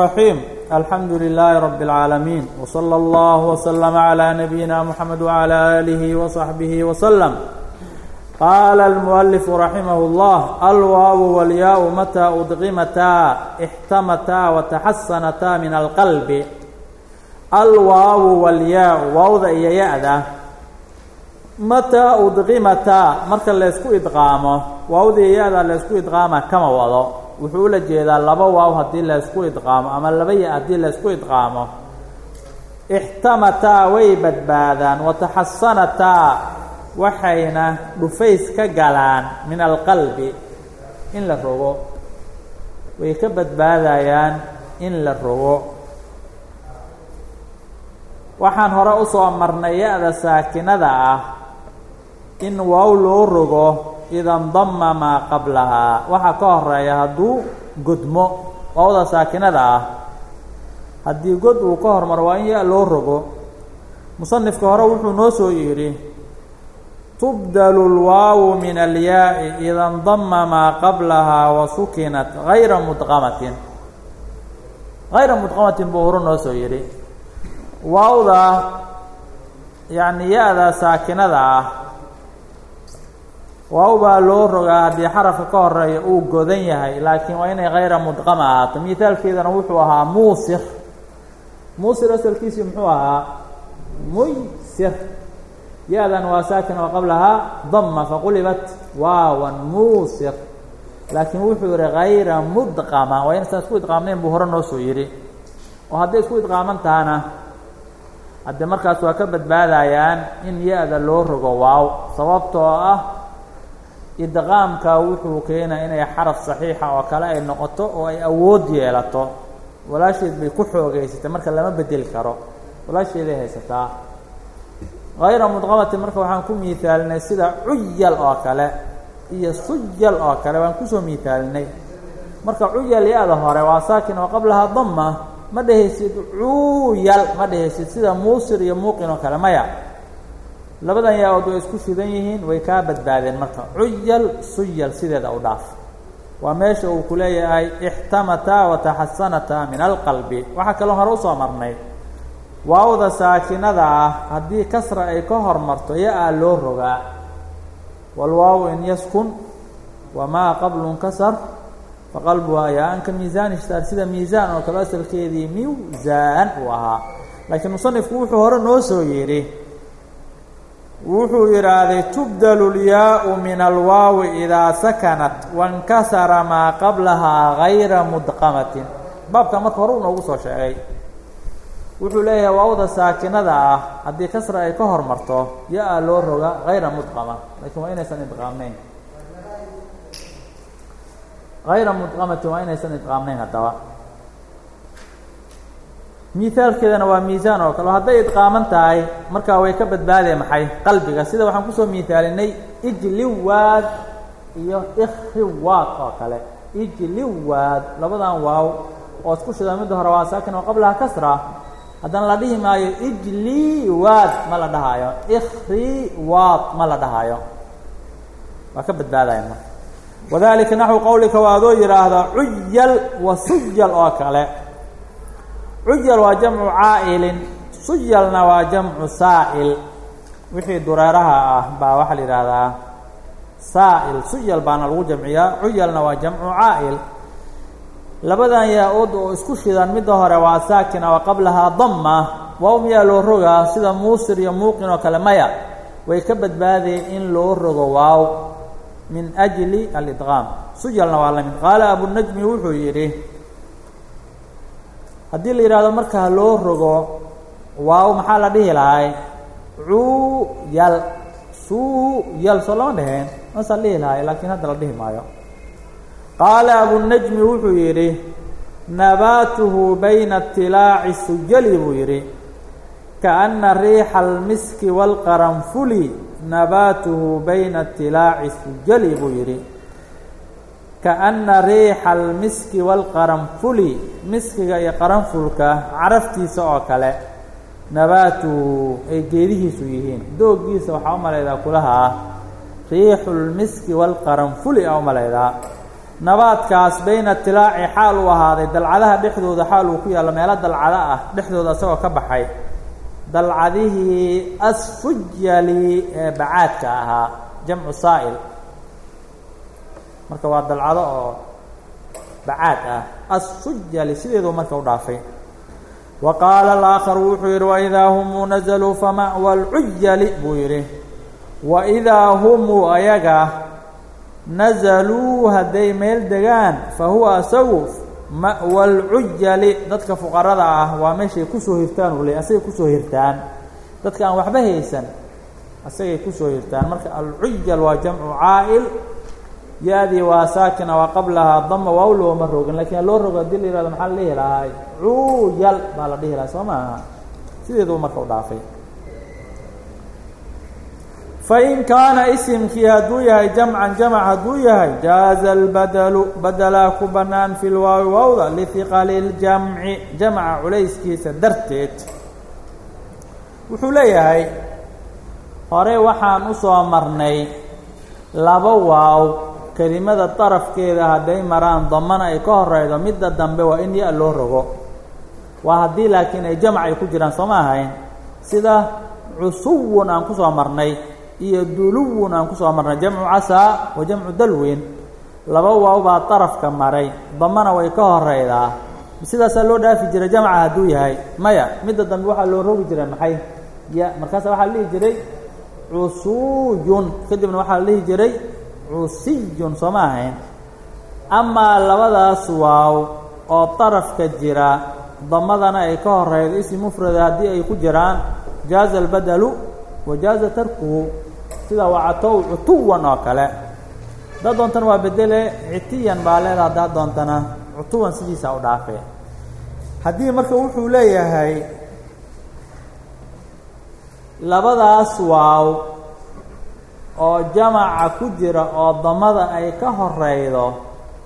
الرحيم الحمد لله رب العالمين وصلى الله وسلم على نبينا محمد وعلى آله وصحبه وسلم قال المؤلف رحمه الله الواو والياء متى أدغمتا احتمتا وتحسنتا من القلب الواو والياء واوda iyo ya-da mataa udqimataa marka laysku idqaamo waawda iyo ya-da laysku idqaama kama wado wuxuu ula jeedaa laba waaw haddii laysku idqaamo ama laba ya haddii laysku idqaamo. Ixtamataa way badbaadaan wataxasanataa waxayna dhufays ka galaan min alqalbi in la rogo. Way ka badbaadayaan in la rogo. Waxaan hore u soo marnay ya-da saakinada ah in waaw loo rogo ida ndama maa qablahaa waxaa ka horreeya hadduu godmo waawda saakinada ah. Haddii god uu ka hormaro waa in ya loo rogo. Musanifka hore wuxuu noo soo yidhi tubdalu lwaawu min alyaai ida ndama maa qablahaa wa sukinat gayra mudqamatin gayra mudqamatin buu hore noo soo yidhi. Waawda yacni ya-da saakinada ah waaw baa loo rogaa haddii xarafka ka horreeya uu godan yahay laakiin waa inay kayra mudqama ahaato mihaalkeedana wuxuu ahaa muusir. Muusir asalkiisii muxuu ahaa muysir. Ya-dan waa saakin oo qablahaa dama faqulibat waawan muusir. Laakiin wuxuu yihi kayra mudqama waa inaysan isku idqaamnayn buu hore noo soo yidhi. Oo hadday isku idqaaman tahana haddee markaas waa ka badbaadayaan in ya-da loo rogo waaw sababtoo ah idqaamka wuxuu keenaa inay xaraf saxiixa oo kale ay noqoto oo ay awood yeelato. Walaasheed bay ku xoogeysatay marka lama bedeli karo. Walaasheeday haysataa. Hayra mudqamatin marka waxaan ku miihaalinay sida cuyal oo kale iyo sujal oo kale waan ku soo miihaalinay marka cuyal ya-da hore waa saakin oo qablaha dama ma dhehaysid cuuyal ma dhehaysid sida muusir iyo muuqin oo kale maya labadan yaa-ood way isku shidan yihiin way kaa badbaadeen marka. Cuyal suyal sideeda u dhaaf. Waa meesha uu ku leeyahay ixtamataa wataxasanataa min alqalbi. Waxaa kaloo hore u soo marnay. Waawda saakinada ah haddii kasra ay ka hormarto ya-a loo rogaa. Walwaaw in yaskun wamaa qablu nkasar faqalbuhaa yaa-an ka miisaan ishtaar. Sida miisaan oo kale asalkeedii miwsaan uu ahaa. Laakiin musanifku wuxuu hore noo soo yidhi wuxuu yidhaahday tubdalu lyaau min alwaawi idaa sakanat wankasara maa qablahaa gayra mudqamatin. Baabka marka hore uu noogu soo sheegay. Wuxuu leeyahay waawda saakinada ah haddii kasra ay ka hormarto ya-a loo roga gayra mudqama. Laakiin waa inaysan idqaamnayn gayra mudqamatin waa inaysan idqaamnayn haddaba miaalkeedana waa miisaan oo kale. Hadday idqaaman tahay markaa way ka badbaadeen maxay? Qalbiga. Sida waxaan ku soo miisaalinay ijliwaad iyo ikriwaad oo kale. Ijliwaad labadan waaw. Oo isku shida midda hore waa saakin oo qablaha kasra. Haddana la dhihi maayo ijliwaad ma la dhahaayo. Ikriwaad ma la dhahaayo. Waa ka badbaadayan marka. Wadalika naxwu qowlika waa adoo yidhaahda cuyal wa sujal oo kale cuyal waa jamcu caa'ilin suyalna waa jamcu saa'il. Wixii dureeraha ah baa waxaa la yidhaahdaa saa'il suyal baana lagu jamciyaa cuyalna waa jamcu caa'il. Labadan yaa-ood oo isku shidan midda hore waa saakina wa qablahaa dama waaw miyaa loo rogaa sida muusir iyo muuqin oo kale maya. Way ka badbaadeen in loo rogo waaw min ajli alidqaam suyalna waa la mid qaala abunajmi wuxuu yidhi haddii la yidhahdo markaa loo rogo waaw maxaa la dhihi lahay cuuyal suuyal soo lama dheheen masaa dhihi lahay laakiin hadda la dhihi maayo qaala abunajmi wuxuu yidhi nabaatuhu bayna اtilaaci sujali buu yidhi kaأna riixa almiski wاlqaranfuli nabaatuhu bayna اtilaaci sujali buu yidhi kaأna riixa almiski wاlqaranfuli miskiga iyo qaranfulka caraftiisa oo kale nabaatuhu ay geedihiisu yihiin doogiisa waxaa u malaydaa kulaha riixu lmiski wاlqaranfuli a u malaydaa nabaadkaas bayna tilaaci xaal uu ahaaday dalcadaha dhexdooda xaal uu ku yaallo meelo dalcado ah dhexdooda isagoo ka baxay dalcadihii asfujali ee bacaadka ahaa jamcu saa'il marka waa dalcado oo bacaad ah. Asfujali sideedu marka u dhaafay. Wa qaala alaakharu wuxuu yidhi waidaa humuu nazaluu fama'wa alcujali buu yidhi. Waidaa humuu ayaga nazaluu hadday meel degaan fa huwa asagu ma'wa alcujali dadka fuqarada ah waa meeshay ku soo hirtaan uu leey asagay ku soo hirtaan. Dadka aan waxba haysan asagay ku soo hirtaan. Marka alcujal waa jamcu caa'il ya-dii waa saakina waa qablahaa dama waa u looma rogin lakiin loo rogo haddii la yihahdo maxaa la dhihi lahaa? Cuuyal baa la dhihi lahaa soo maaha sideedu marka u dhaafay. Fain kaana isimkii hadduu yahay jamcan jamc hadduu yahay jaaza albadalu badelaa ku bannaan fi lwaawi waawda lihiqali ljamci jamca culayskiisa darteed. Wuxuu leeyahay hore waxaan u soo marnay laba waaw kelimada darafkeeda hadday maraan damana ay ka horeydo midda dambe waa in ya loo rogo. Waa haddii laakiin ay jamc ay ku jiraan soo ma ahayn. Sida cusuwun aan ku soo marnay iyo duluwun aan ku soo marnay jamcu casaa wa jamcu dalwin. Laba waaw baa darafka maray damana way ka horeydaa sidaasaa loo dhaafi jiray jamca hadduu yahay. Maya midda dambe waxaa loo rogi jiray maxay? Ya markaasa waxaa la dhihi jiray cusuuyun kadibna waxaa la dhihi jiray cusiyun soo ma ahayn amaa labadaas waaw oo darafka jira damadana ay ka horeydo isi mufrada haddii ay ku jiraan jaaza albadalu wa jaaza tarkuhu sida wacatow cutuwan oo kale. Haddaad doontana waa bedele citiyan baa leeda haddaad doontana cutuwan sidiisa u dhaafe haddii marka wuxuu leeyahay labadaas waaw oo jamaca ku jira oo damada ay ka horeydo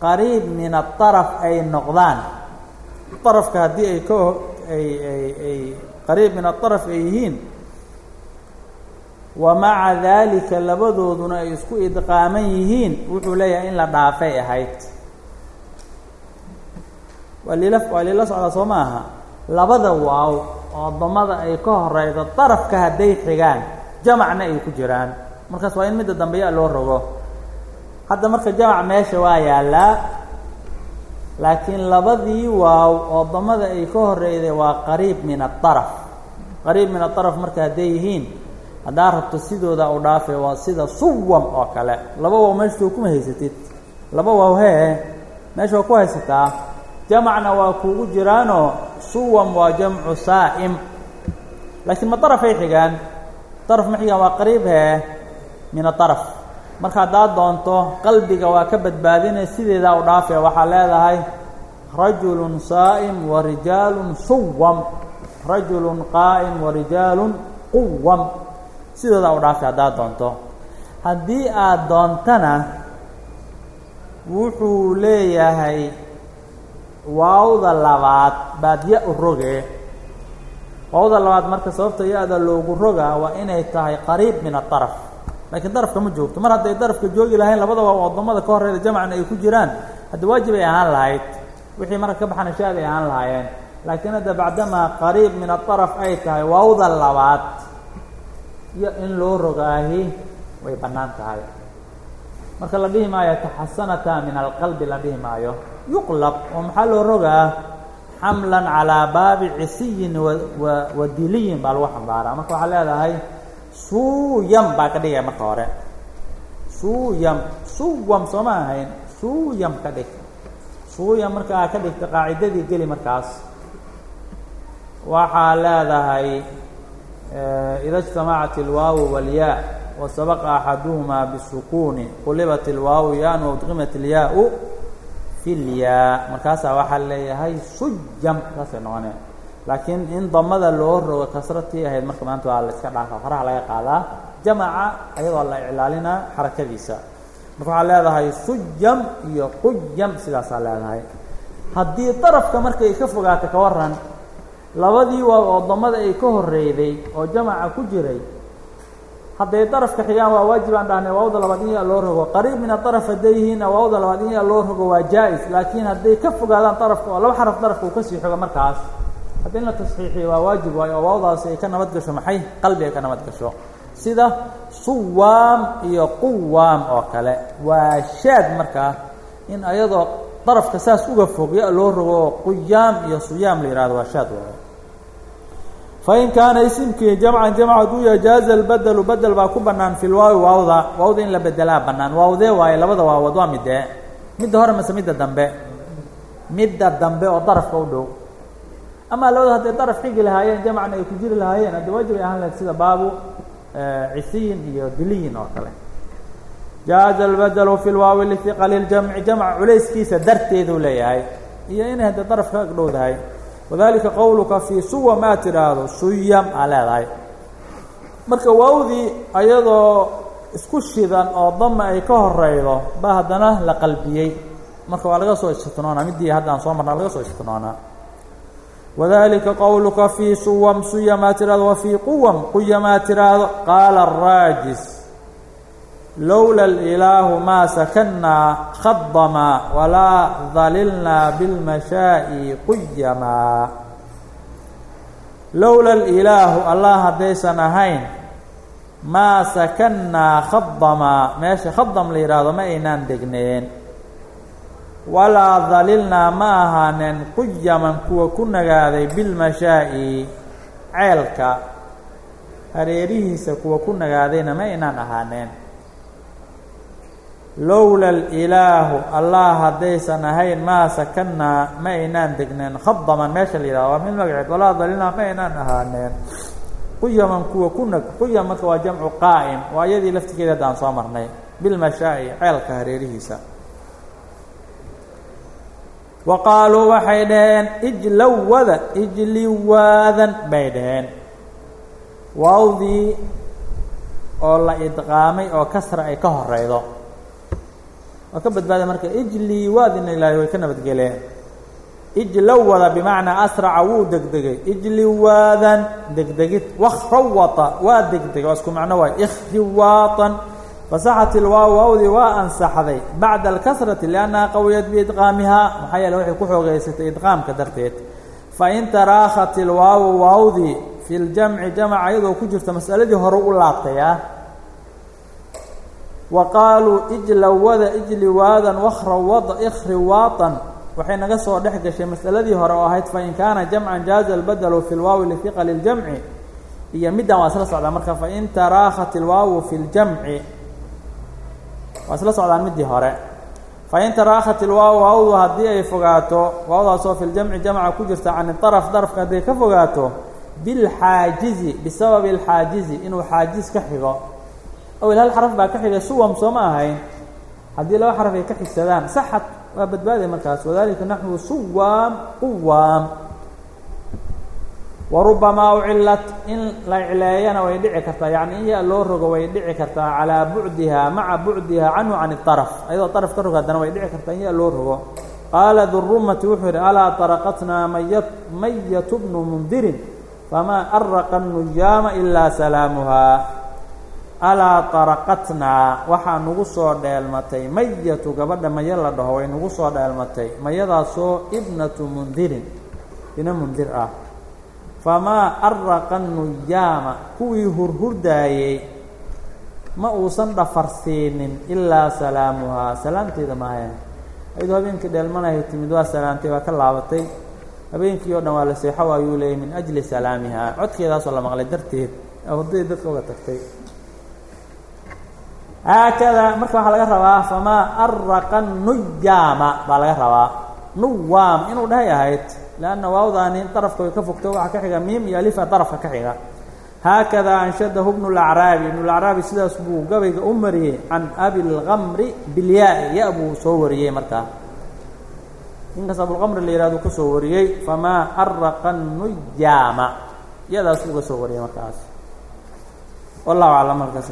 qariib min aطaraf ay noqdaan. Arafka haddii ay ka ay ay ay qariib min aطaraf ay yihiin wa maca daalika labadooduna ay isku idqaaman yihiin wuxuu leeyahay in la dhaafay ahayd. Waa lila waa lila socdaa soo ma aha. Labada waaw oo damada ay ka horeydo darafka hadday xigaan jamacna ay ku jiraan markaas waa in midda dambeya loo rogo. Hadda marka jamac meesha waa yaallaa laakiin labadii waaw oo damada ay ka horeyday waa qariib min aaraf qariib min aaraf marka hadday yihiin haddaa rabto sidooda u dhaafe waa sida suwam oo kale. Laba waaw meeshao kuma haysatid. Laba waaw hee meesha waa ku haysataa. Jamacna waa kuugu jiraanoo suwam waa jamcu saa'im. Laakiin ma darafay xigaan? Daraf ma xigaan waa qariib hee min aaraf marka haddaad doonto qalbiga waa ka badbaadinay sideedaa u dhaafe waxaa leedahay rajulun saa'im wa rijaalun suwam rajulun qaa'im wa rijaalun quwam sidoodaa u dhaafe haddaad doonto. Haddii aad doontana wuxuu leeyahay waawda labaad baad ya u roge. Waawda labaad marka sababta ya-da loogu rogaa waa inay tahay qariib min aaraf lakiin darafka ma joogto. Mar hadday darafka joogi lahayn labada waa waddamada ka horeyda jamcna ay ku jiraan. Hadda waajib ay ahaan lahayd wixii marka ka baxana shaad ay ahaan lahaayeen. Laakiin hadda bacdamaa qariib min aaraf ay tahay waawda labaad. Iyo in loo rogaahi way bannaan tahay. Marka la dhihi maayo taxasanata min alqalbi la dhihi maayo. Yuqlab oo maxaa loo rogaa? Xamlan calaa baabi cisiyin wa wa diliyin baa lagu xambaaraa marka waxaa leedahay suuyam baa ka dhigaya marka hore suuyam suwam soo ma ahayn suuyam ka dhig suuyam markaa ka dhigta qaacidadii geli markaas waxaa leedahay ida اجtamacat اlwaaw wاlyaa wasabaqa axaduhumaa bisukuuni qulibat اlwaaw yan waudqimat اlyaa fi lyaa markaasaa waxaa leeyahay sujam saasay noqone laakiin in damada loo rogo kasratii ahayd marka maanta waa la iska dhaafa faraha laga qaadaa jamaca ayadoo la iclaalinaa xarakadiisa. Marka waxaa leedahay sujam iyo quyam sidaasaa leedahay. Haddii darafka markay ka fogaato ka waran labadii waaw oo damada ay ka horeyday oo jamaca ku jiray hadday darafka xigaan waa waajib aan dhahnay waawda labaad in yaa loo rogo. Qariib min adaraf hadday yihiinna waawda labaad in yaa loo rogo waa jaa-is. Laakiin hadday ka fogaadaan darafka oo laba xaraf darafka uu ka sii xogo markaas haddii in la tasxiixiyo waa waajib waayo oo waawdaasi ay ka nabad gasho maxay qalbi ay ka nabad gasho? Sida suwaam iyo quwaam oo kale. Waa shaad markaa in ayadoo darafka saas uga fog ya loo rogo quyaam iyo suyaam la yihahdo waa shaad waayo. Fain kaana isimkii jamcan jamc hadduu yahay jaaza albedelu bedel baa ku bannaan fi lwaawi waawda. Waawda in la bedelaa bannaan. Waawdee waaye labada waawood waa midee. Midda hore mase midda dambe. Midda dambe oo darafka u dhow amaa labada hadday daraf xigi lahaayeen jamcna ay ku jiri lahaayeen hadda waajib ay ahaan lahayd sida baabu cisiyin iyo diliyin oo kale. Jaaza albedelu fi lwaawi lihiqali ljamci jamc culayskiisa darteeduu leeyahay iyo inay hadda daraf ka agdhowdahay wadalika qowluka fii suwa maa tidhaahdo suyam aa leedahay. Marka waawdii ayadoo isku shidan oo dama ay ka horeydo baa haddana la qalbiyey. Marka waa laga soo istinoonaa midii hadda soo marnaa laga soo istinoonaa wadalika qowluka fii suwam suya maa tidhahdo wa fii quwam quya maa tidhaahdo qaala araajis lowla alilaahu maa sakannaa khadamaa walaa dalilnaa bilmashaa'i quyamaa lowla alilaahu allah haddaysan ahayn maa sakannaa khadamaa meesha khadam la yidhaahdo ma aynaan degneen walaa dalilnaa ma ahaaneen quyaman kuwa ku nagaaday bilmashaa'i ceelka hareerihiisa kuwa ku nagaadayna ma aynaan ahaaneen lowla alilaahu allah haddaysan ahayn maa sakannaa ma aynaan degneen. Khadaman meesha la yidhahdo waa mid magaceed. Walaa dalilnaa ma aynaan ahaaneen quyaman kuwa ku nag quyam marka waa jamcu qaa'im. Waa iyadii laftigeeda haddaan soo marnay. Bilmashaa'i ceelka hareerihiisa wa qaaluu waxay dhaheen ijlawada ijliwaadan bay dhaheen waawdii oo la idqaamay oo kasra ay ka horeydo waa ka badbaaday marka ijliwaadina ilaahay way ka nabadgeleen ijlawada bimacnaa asraca wuu degdegay ijliwaadan degdegid wakhrawata waa degdegay waa isku macno waay ikhriwaatan fasaxat ilwaaw waawdii waa ansaxday bacda alkasrati liannaha qawiyat biidqaamihaa maxaa yeele waxay ku xoogeysatay idqaamka darteed. Fain taraakhat ilwaawu waawdii fi ljamci jamaca iyadoo ku jirta masaladii hore u laabtay ah wa qaaluu ijlawada ijliwaadan wakhrawada ikhriwaatan waxay naga soo dhex gashay masaladii hore oo ahayd fain kaana jamcan jaaza albadelu fi lwaawi lihiqali اljamci iyo middan waa isla socdaa marka fain taraakhat ilwaawu fi ljamci waa isla socdaan midii hore. Fain taraakhat ilwaaw waawdu haddii ay fogaato waawdaasoo fi ljamci jamca ku jirta can iaraf darafka hadday ka fogaato bilxaajizi bisababi alxaajizi inuu xaajiz ka xigo. Awel hal xaraf baa ka xigay suwam soo ma ahayn. Haddii laba xaraf ay ka xigsadaan saxad waa badbaaday markaas. Wadalika naxwu suwaam quwaam warubamaa ucilat in la icleeyana way dhici kartaa. Yacni in loo rogo way dhici kartaa calaa bucdiha maca bucdiha canhu can iaraf ayadoo araf ka rog haddana way dhici kartaa in ya loo rogo. Qaala durumati wuxuu yidhi alaa taraqatnaa maya mayatu bnu mundirin? Famaa araqa nujaama ilaa salaamuhaa. Alaa taraqatnaa waxaa nagu soo dheelmatay. Mayatu gabadha maya la dhaho way nagu soo dheelmatay. Mayadaasoo ibnatu mundirin. Ina mundir ah famaa araqa nujaama kuwii hurhurdaayey ma uusan dhafarsiinin ilaa salaamuhaa. Salaamteeda maahayn ayadoo habeenkii dheelmanahay timid waa salaamtay waa ka laabatay. Habeenkii oo dhan waa la seexo ayuu leeyay min ajli salaamihaa. Codkeedaasoo la maqlay darteed. Wadadii dadka uga tagtay. Haakada marka waxaa laga rabaa famaa araqa nuyaama baa laga rabaa. Nuwaam inuu dhahay ahayd lanna waawdaani darafka way ka fogto waxaa ka xiga miim iyo alifa darafka ka xiga haakadaa anshadahu bnu lacraabi ibnulacraabi sidaas buu gabayga u mariyey can abi lkamri bilyaa-i ya buu soo wariyey markaa ninkaas abulkamri la yihahdo ka soo wariyey famaa araqa nuyaama yadaas uga soo wariyey markaas wallahu aclam halkaas